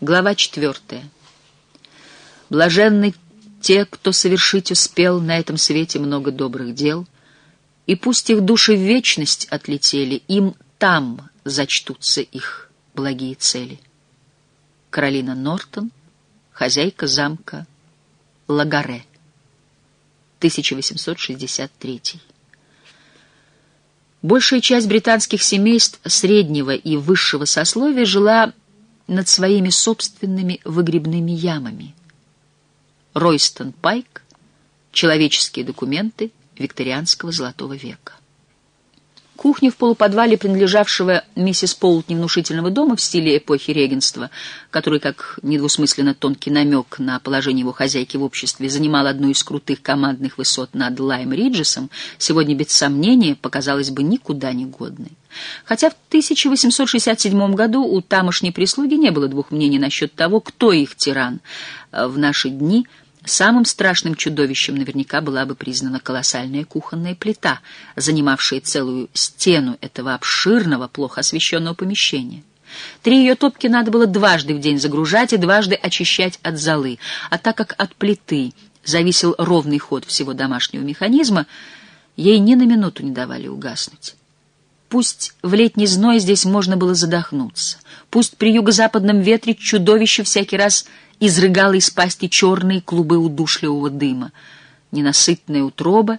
Глава четвертая. Блаженны те, кто совершить успел на этом свете много добрых дел, и пусть их души в вечность отлетели, им там зачтутся их благие цели. Каролина Нортон, хозяйка замка Лагаре, 1863. Большая часть британских семейств среднего и высшего сословия жила над своими собственными выгребными ямами. Ройстон Пайк. Человеческие документы викторианского золотого века. Кухня в полуподвале принадлежавшего миссис Полтни внушительного дома в стиле эпохи регенства, который, как недвусмысленно тонкий намек на положение его хозяйки в обществе, занимал одну из крутых командных высот над Лайм-Риджесом, сегодня без сомнения показалась бы никуда не годной. Хотя в 1867 году у тамошней прислуги не было двух мнений насчет того, кто их тиран. В наши дни – Самым страшным чудовищем наверняка была бы признана колоссальная кухонная плита, занимавшая целую стену этого обширного, плохо освещенного помещения. Три ее топки надо было дважды в день загружать и дважды очищать от золы, а так как от плиты зависел ровный ход всего домашнего механизма, ей ни на минуту не давали угаснуть. Пусть в летний зной здесь можно было задохнуться, пусть при юго-западном ветре чудовище всякий раз изрыгала из пасти черные клубы удушливого дыма. Ненасытная утроба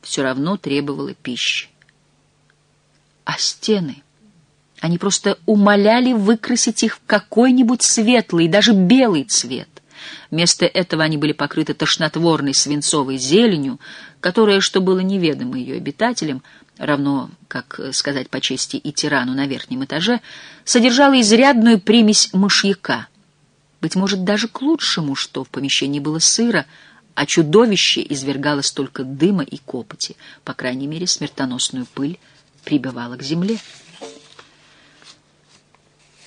все равно требовала пищи. А стены... Они просто умоляли выкрасить их в какой-нибудь светлый, даже белый цвет. Вместо этого они были покрыты тошнотворной свинцовой зеленью, которая, что было неведомо ее обитателям, равно, как сказать по чести, и тирану на верхнем этаже, содержала изрядную примесь мышьяка — быть может, даже к лучшему, что в помещении было сыро, а чудовище извергало столько дыма и копоти, по крайней мере, смертоносную пыль прибывала к земле.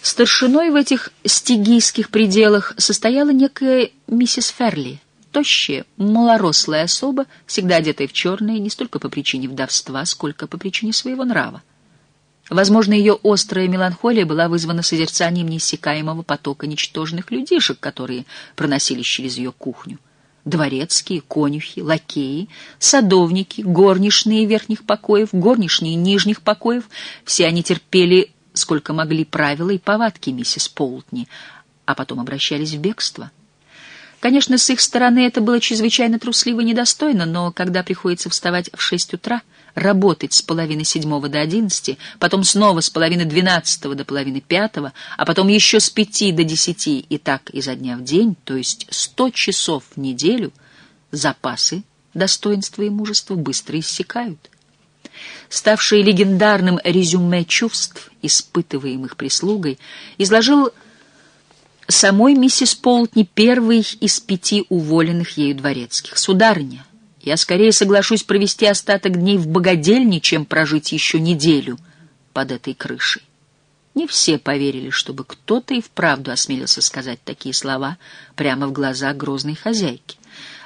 Старшиной в этих стигийских пределах состояла некая миссис Ферли, тощая, малорослая особа, всегда одетая в черное, не столько по причине вдовства, сколько по причине своего нрава. Возможно, ее острая меланхолия была вызвана созерцанием неиссякаемого потока ничтожных людишек, которые проносились через ее кухню. Дворецкие, конюхи, лакеи, садовники, горничные верхних покоев, горничные нижних покоев — все они терпели, сколько могли, правила и повадки миссис Полтни, а потом обращались в бегство. Конечно, с их стороны это было чрезвычайно трусливо и недостойно, но когда приходится вставать в шесть утра — работать с половины седьмого до одиннадцати, потом снова с половины двенадцатого до половины пятого, а потом еще с пяти до десяти и так изо дня в день, то есть сто часов в неделю, запасы достоинства и мужества быстро иссякают. Ставший легендарным резюме чувств, испытываемых прислугой, изложил самой миссис Полтни первый из пяти уволенных ею дворецких. «Сударыня, я скорее соглашусь провести остаток дней в богадельне, чем прожить еще неделю под этой крышей. Не все поверили, чтобы кто-то и вправду осмелился сказать такие слова прямо в глаза грозной хозяйки.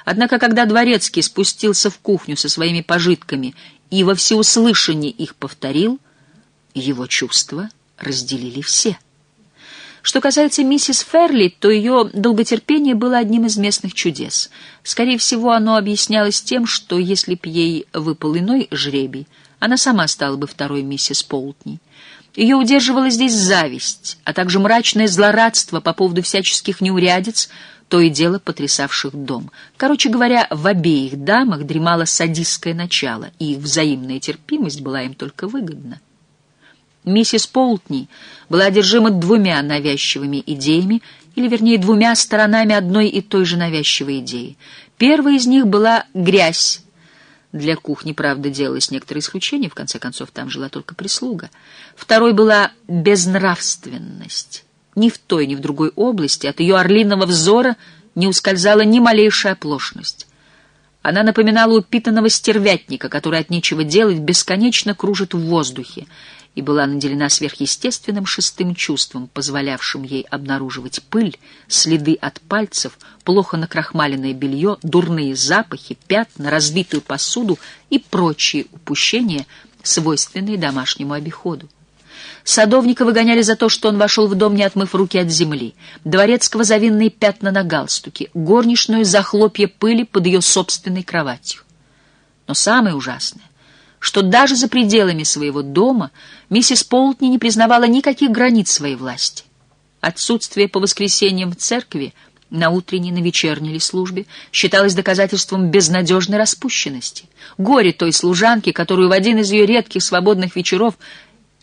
Однако, когда дворецкий спустился в кухню со своими пожитками и во всеуслышание их повторил, его чувства разделили все. Что касается миссис Ферли, то ее долготерпение было одним из местных чудес. Скорее всего, оно объяснялось тем, что если б ей выпал иной жребий, она сама стала бы второй миссис Полтни. Ее удерживала здесь зависть, а также мрачное злорадство по поводу всяческих неурядиц, то и дело потрясавших дом. Короче говоря, в обеих дамах дремало садистское начало, и их взаимная терпимость была им только выгодна. Миссис Полтни была одержима двумя навязчивыми идеями, или, вернее, двумя сторонами одной и той же навязчивой идеи. Первая из них была грязь. Для кухни, правда, делалось некоторые исключения, в конце концов, там жила только прислуга. Второй была безнравственность. Ни в той, ни в другой области от ее орлиного взора не ускользала ни малейшая оплошность. Она напоминала упитанного стервятника, который от нечего делать бесконечно кружит в воздухе, и была наделена сверхъестественным шестым чувством, позволявшим ей обнаруживать пыль, следы от пальцев, плохо накрахмаленное белье, дурные запахи, пятна, разбитую посуду и прочие упущения, свойственные домашнему обиходу. Садовника выгоняли за то, что он вошел в дом, не отмыв руки от земли. Дворецкого завинные пятна на галстуке. Горничную захлопье пыли под ее собственной кроватью. Но самое ужасное, что даже за пределами своего дома миссис Полтни не признавала никаких границ своей власти. Отсутствие по воскресеньям в церкви на утренней, на вечерней ли службе считалось доказательством безнадежной распущенности. Горе той служанки, которую в один из ее редких свободных вечеров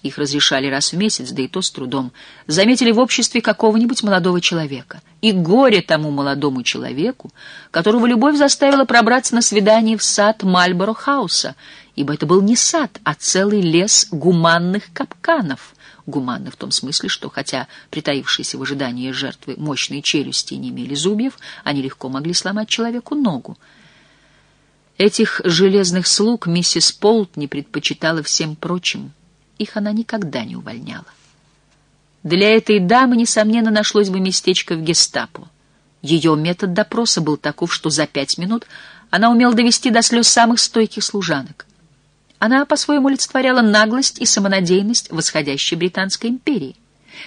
их разрешали раз в месяц, да и то с трудом, заметили в обществе какого-нибудь молодого человека. И горе тому молодому человеку, которого любовь заставила пробраться на свидание в сад Мальборо-хауса, ибо это был не сад, а целый лес гуманных капканов. Гуманны в том смысле, что, хотя притаившиеся в ожидании жертвы мощные челюсти не имели зубьев, они легко могли сломать человеку ногу. Этих железных слуг миссис Полт не предпочитала всем прочим — их она никогда не увольняла. Для этой дамы, несомненно, нашлось бы местечко в гестапо. Ее метод допроса был таков, что за пять минут она умела довести до слез самых стойких служанок. Она по-своему олицетворяла наглость и самонадеянность восходящей Британской империи.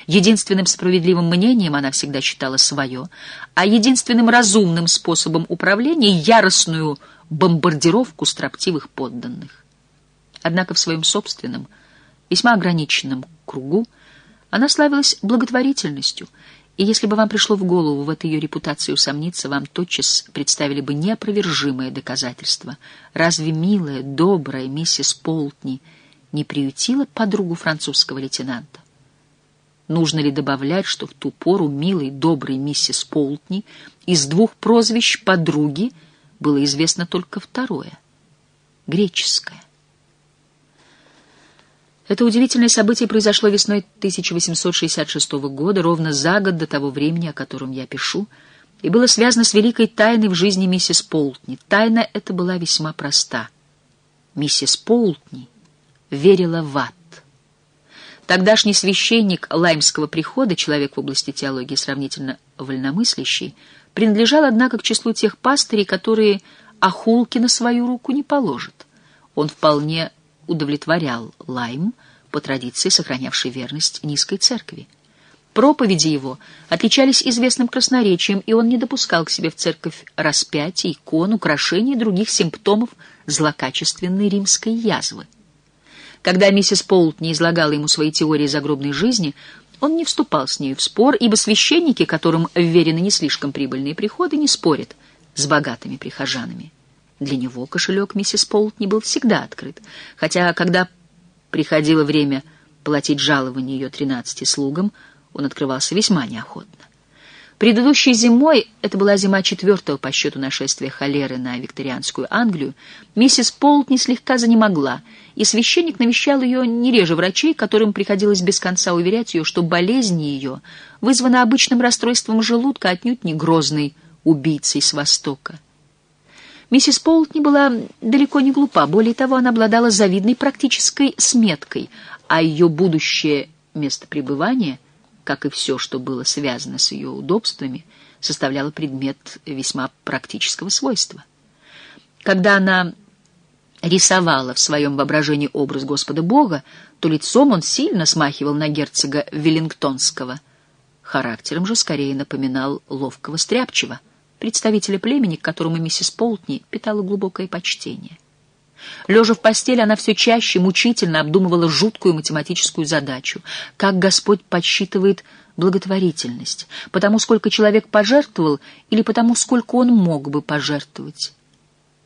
Единственным справедливым мнением она всегда считала свое, а единственным разумным способом управления — яростную бомбардировку строптивых подданных. Однако в своем собственном — весьма ограниченном кругу, она славилась благотворительностью, и если бы вам пришло в голову в этой ее репутации усомниться, вам тотчас представили бы неопровержимое доказательство. Разве милая, добрая миссис Полтни не приютила подругу французского лейтенанта? Нужно ли добавлять, что в ту пору милой, доброй миссис Полтни из двух прозвищ подруги было известно только второе — греческое? Это удивительное событие произошло весной 1866 года, ровно за год до того времени, о котором я пишу, и было связано с великой тайной в жизни миссис Полтни. Тайна эта была весьма проста. Миссис Полтни верила в ад. Тогдашний священник Лаймского прихода, человек в области теологии сравнительно вольномыслящий, принадлежал, однако, к числу тех пастырей, которые охулки на свою руку не положат. Он вполне удовлетворял Лайм, по традиции сохранявший верность низкой церкви. Проповеди его отличались известным красноречием, и он не допускал к себе в церковь распятий, икон, украшений и других симптомов злокачественной римской язвы. Когда миссис Полт не излагала ему свои теории загробной жизни, он не вступал с нею в спор, ибо священники, которым вверены не слишком прибыльные приходы, не спорят с богатыми прихожанами. Для него кошелек миссис Полтни был всегда открыт, хотя, когда приходило время платить жалование ее тринадцати слугам, он открывался весьма неохотно. Предыдущей зимой, это была зима четвертого по счету нашествия холеры на викторианскую Англию, миссис Полтни слегка занемогла, и священник навещал ее не реже врачей, которым приходилось без конца уверять ее, что болезнь ее вызвана обычным расстройством желудка, отнюдь не грозной убийцей с Востока. Миссис Полтни была далеко не глупа, более того, она обладала завидной практической сметкой, а ее будущее место пребывания, как и все, что было связано с ее удобствами, составляло предмет весьма практического свойства. Когда она рисовала в своем воображении образ Господа Бога, то лицом он сильно смахивал на герцога Веллингтонского, характером же скорее напоминал ловкого стряпчего — представителя племени, к которому миссис Полтни питала глубокое почтение. Лежа в постели, она все чаще мучительно обдумывала жуткую математическую задачу, как Господь подсчитывает благотворительность, потому сколько человек пожертвовал или потому сколько он мог бы пожертвовать.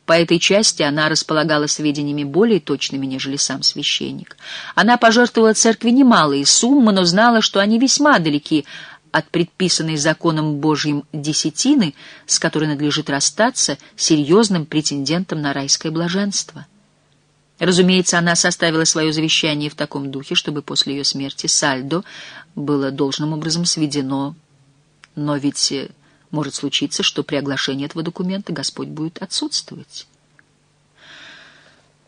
По этой части она располагала сведениями более точными, нежели сам священник. Она пожертвовала церкви немалые суммы, но знала, что они весьма далеки от предписанной законом Божьим десятины, с которой надлежит расстаться серьезным претендентом на райское блаженство. Разумеется, она составила свое завещание в таком духе, чтобы после ее смерти сальдо было должным образом сведено, но ведь э, может случиться, что при оглашении этого документа Господь будет отсутствовать.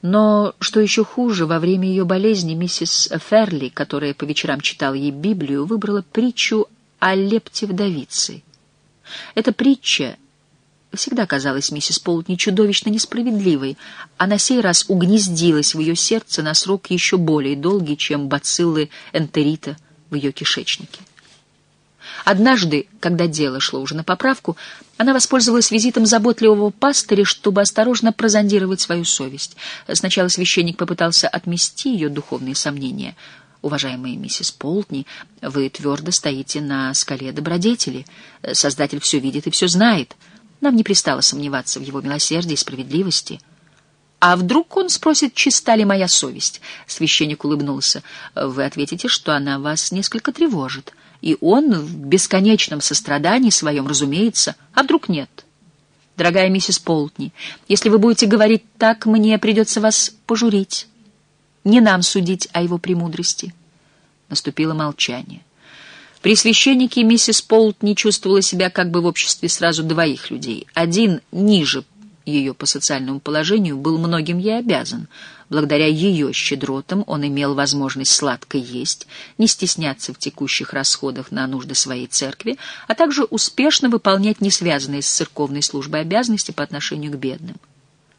Но, что еще хуже, во время ее болезни миссис Ферли, которая по вечерам читала ей Библию, выбрала притчу о лепте вдовицы. Эта притча всегда казалась миссис Полтни чудовищно несправедливой, а на сей раз угнездилась в ее сердце на срок еще более долгий, чем бациллы энтерита в ее кишечнике. Однажды, когда дело шло уже на поправку, она воспользовалась визитом заботливого пастыря, чтобы осторожно прозондировать свою совесть. Сначала священник попытался отмести ее духовные сомнения. «Уважаемая миссис Полтни, вы твердо стоите на скале добродетели. Создатель все видит и все знает. Нам не пристало сомневаться в его милосердии и справедливости». «А вдруг он спросит, чиста ли моя совесть?» Священник улыбнулся. «Вы ответите, что она вас несколько тревожит» и он в бесконечном сострадании своем, разумеется, а вдруг нет? Дорогая миссис Полтни, если вы будете говорить так, мне придется вас пожурить. Не нам судить о его премудрости. Наступило молчание. При священнике миссис Полтни чувствовала себя как бы в обществе сразу двоих людей. Один ниже ее по социальному положению был многим ей обязан — Благодаря ее щедротам он имел возможность сладко есть, не стесняться в текущих расходах на нужды своей церкви, а также успешно выполнять несвязанные с церковной службой обязанности по отношению к бедным.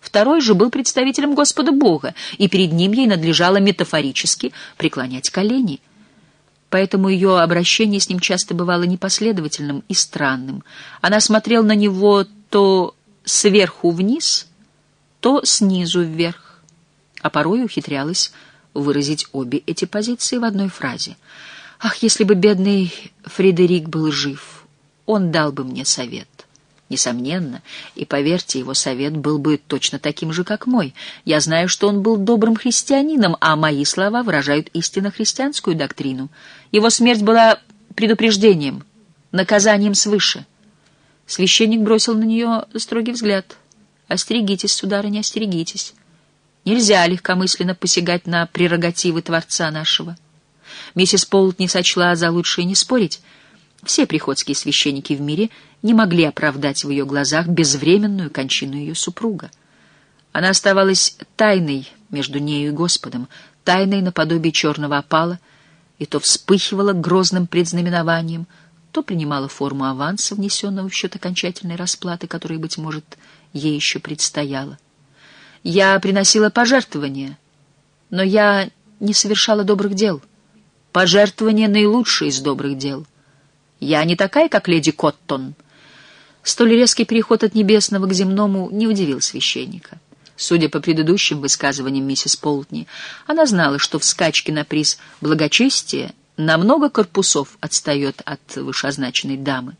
Второй же был представителем Господа Бога, и перед ним ей надлежало метафорически преклонять колени. Поэтому ее обращение с ним часто бывало непоследовательным и странным. Она смотрела на него то сверху вниз, то снизу вверх а порой ухитрялась выразить обе эти позиции в одной фразе. «Ах, если бы бедный Фредерик был жив, он дал бы мне совет». Несомненно, и, поверьте, его совет был бы точно таким же, как мой. Я знаю, что он был добрым христианином, а мои слова выражают истинно христианскую доктрину. Его смерть была предупреждением, наказанием свыше. Священник бросил на нее строгий взгляд. «Остерегитесь, сударыня, остерегитесь». Нельзя легкомысленно посягать на прерогативы Творца нашего. Миссис Полт не сочла за лучшее не спорить. Все приходские священники в мире не могли оправдать в ее глазах безвременную кончину ее супруга. Она оставалась тайной между нею и Господом, тайной наподобие черного опала, и то вспыхивала грозным предзнаменованием, то принимала форму аванса, внесенного в счет окончательной расплаты, которая, быть может, ей еще предстояла. Я приносила пожертвования, но я не совершала добрых дел. Пожертвование — наилучшее из добрых дел. Я не такая, как леди Коттон. Столь резкий переход от небесного к земному не удивил священника. Судя по предыдущим высказываниям миссис Полтни, она знала, что в скачке на приз благочестия намного корпусов отстает от вышеозначенной дамы.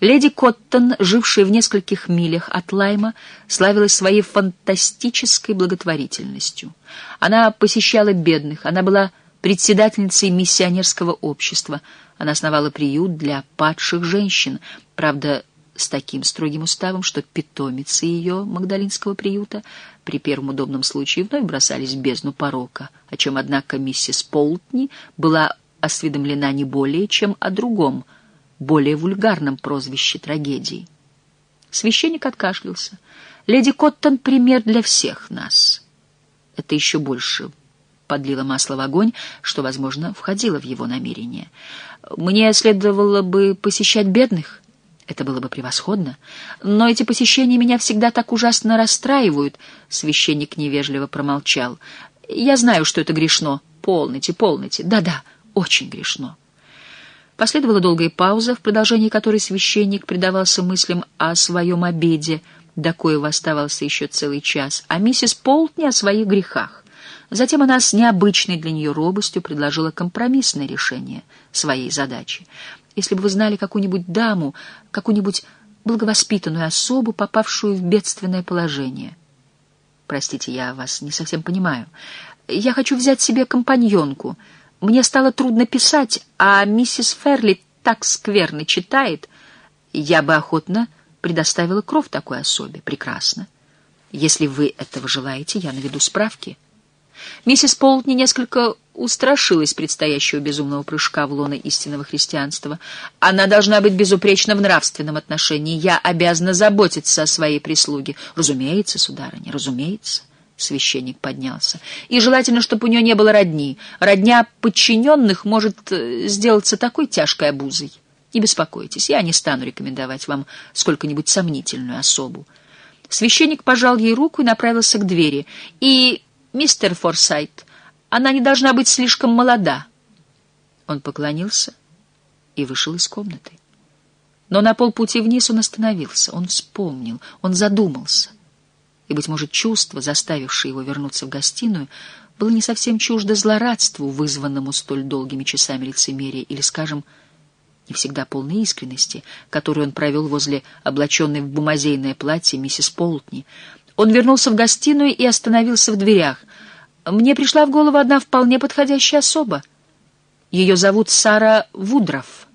Леди Коттон, жившая в нескольких милях от Лайма, славилась своей фантастической благотворительностью. Она посещала бедных, она была председательницей миссионерского общества, она основала приют для падших женщин, правда, с таким строгим уставом, что питомицы ее магдалинского приюта при первом удобном случае вновь бросались в бездну порока, о чем, однако, миссис Полтни была осведомлена не более, чем о другом — более вульгарном прозвище трагедии. Священник откашлялся. «Леди Коттон — пример для всех нас». Это еще больше подлило масло в огонь, что, возможно, входило в его намерение. «Мне следовало бы посещать бедных». Это было бы превосходно. Но эти посещения меня всегда так ужасно расстраивают. Священник невежливо промолчал. Я знаю, что это грешно. Полните, полните. Да-да, очень грешно. Последовала долгая пауза, в продолжении которой священник предавался мыслям о своем обеде, до коего оставался еще целый час, а миссис Полтни о своих грехах. Затем она с необычной для нее робостью предложила компромиссное решение своей задачи. Если бы вы знали какую-нибудь даму, какую-нибудь благовоспитанную особу, попавшую в бедственное положение. Простите, я вас не совсем понимаю. Я хочу взять себе компаньонку — мне стало трудно писать, а миссис Ферли так скверно читает. Я бы охотно предоставила кров такой особе. Прекрасно. Если вы этого желаете, я наведу справки. Миссис Полтни несколько устрашилась предстоящего безумного прыжка в лоно истинного христианства. Она должна быть безупречна в нравственном отношении. Я обязана заботиться о своей прислуге. Разумеется, сударыня, разумеется. Священник поднялся. И желательно, чтобы у нее не было родни. Родня подчиненных может э, сделаться такой тяжкой обузой. Не беспокойтесь, я не стану рекомендовать вам сколько-нибудь сомнительную особу. Священник пожал ей руку и направился к двери. И, мистер Форсайт, она не должна быть слишком молода. Он поклонился и вышел из комнаты. Но на полпути вниз он остановился, он вспомнил, он задумался. И, быть может, чувство, заставившее его вернуться в гостиную, было не совсем чуждо злорадству, вызванному столь долгими часами лицемерия, или, скажем, не всегда полной искренности, которую он провел возле облаченной в бумазейное платье миссис Полтни. Он вернулся в гостиную и остановился в дверях. Мне пришла в голову одна вполне подходящая особа. Ее зовут Сара Вудров.